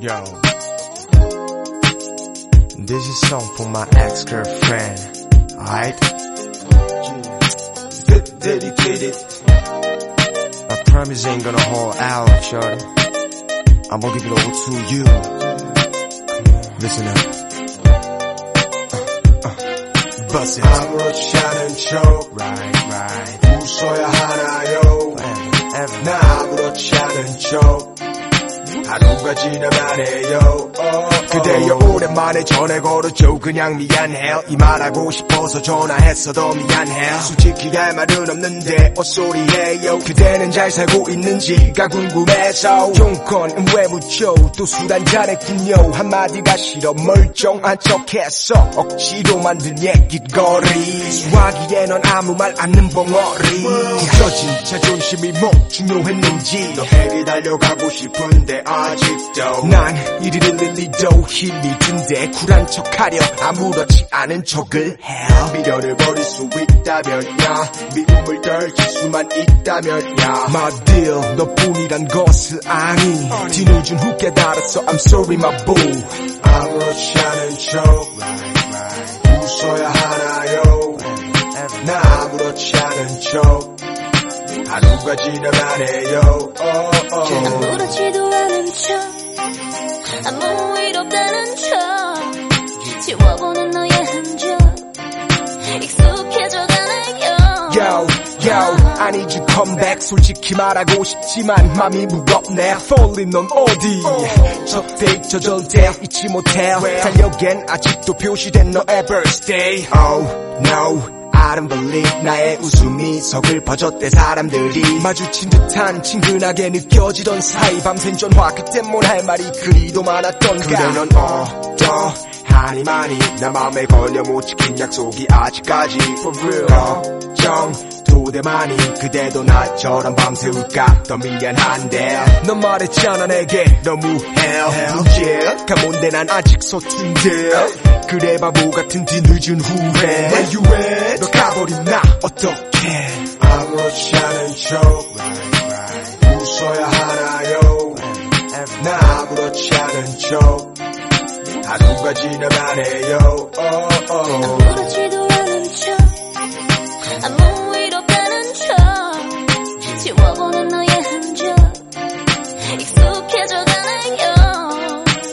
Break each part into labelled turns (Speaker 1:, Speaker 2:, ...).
Speaker 1: Yo. This is song for my ex-girlfriend. Alright? Dedicated. I promise ain't gonna hold out, shorty. I'm gonna give it all to you. Listen up. Uh, uh, bust it.
Speaker 2: 아무렇지 않은 척
Speaker 1: Right, right.
Speaker 2: 웃어야 하나요
Speaker 1: Ever.
Speaker 2: 나 아무렇지 않은 척 하루가 어,
Speaker 1: 그대여 오랜만에 전화 걸었죠. 그냥 미안해요. 이 말하고 싶어서 전화했어도 미안해요. 솔직히 할 말은 없는데 헛소리해요. 그대는 잘 살고 있는지가 궁금해서. 용건은 왜 묻죠? 또 술 한잔했군요. 한마디가 싫어 멀쩡한 척했어 억지로 만든 얘기거리. 수화기에 넌 아무 말 않는 벙어리. 부서진 자존심이 뭐 중요했는지.
Speaker 2: 너에게 달려가고 싶은데 아 직도
Speaker 1: 난 이리를 리도 힘이 든데 쿨한 척하려 아무렇지 않은 척을 해.
Speaker 2: 미련을 버릴 수 있다면 야 미움을 떨칠 수만 있다면 야.
Speaker 1: My deal 너뿐이란 것을 아니. 뒤늦은 후 깨달았어. I'm sorry my boo.
Speaker 2: 아무렇지 않은 척 웃어야 하나요? 나 아무렇지 않은 척. 하루가 지나만 해요
Speaker 1: Yo yo I need you come back. 솔직히 말하고 싶지만 맘이 무겁네. Falling 넌 어디 첫 데이트 저절대 잊지 못해. 달력엔 아직도 표시된 너의 birthday. Oh no. I don't believe 나의 웃음이 서글퍼졌대 사람들이. 마주친 듯한 친근하게 느껴지던 사이. 밤샘 전화 그때 뭘할 말이 그리도 많았던가.
Speaker 2: 그래 넌 어떠 하니 많이 나 맘에 걸려 못 지킨 약속이 아직까지 For real. 걱정 두대 많이 그대도 나처럼 밤새 울까 더 미안한데
Speaker 1: 넌 말했잖아 내게 너무해 무죄가 뭔데 난 아직 서툰데 그래 바보 같은 뒤 늦은 후회.
Speaker 2: Where you at?
Speaker 1: 너 가버린 나 어떡해
Speaker 2: 아무렇지 않은 척. 웃어야 하나요? 나 아무렇지 않은 척 하루가 해요. 어, 어.
Speaker 3: 아무렇지도 않은 척 아무 일 없다는 척 지워보는 너의 흔적 익숙해져 가네요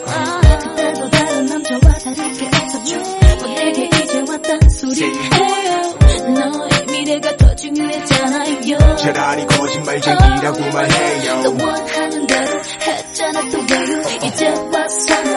Speaker 3: 아, 그때도 다른 남자와 다르게 없었죠. 뭐 내게 이제 왔단 소리예요. 너의 미래가 더 중요했잖아요.
Speaker 2: 차라리 거짓말쟁이라고
Speaker 3: 너
Speaker 2: 말해요.
Speaker 3: 원하는 대로 했잖아 또 왜요 이제 와서
Speaker 2: 말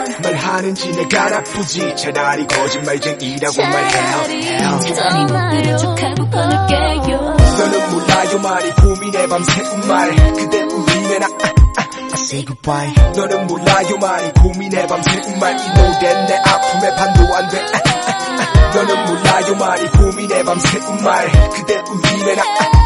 Speaker 2: 하는지 내가 나쁘지. 차라리 거짓말쟁이라고 말해요.
Speaker 3: 차라리 못들은 척하고 끊을게요.
Speaker 1: 너는 몰라요 말이 고민해 밤새운 말 그대 우리는 아, 아, 아, say goodbye. 너는 몰라요 말이 고민해 밤새운 말이 노래 내 아픔의 반도 안돼. 아, 아, 아, 너는 몰라요 말이 고민해 밤새운 말 그대 우리는 아, 아,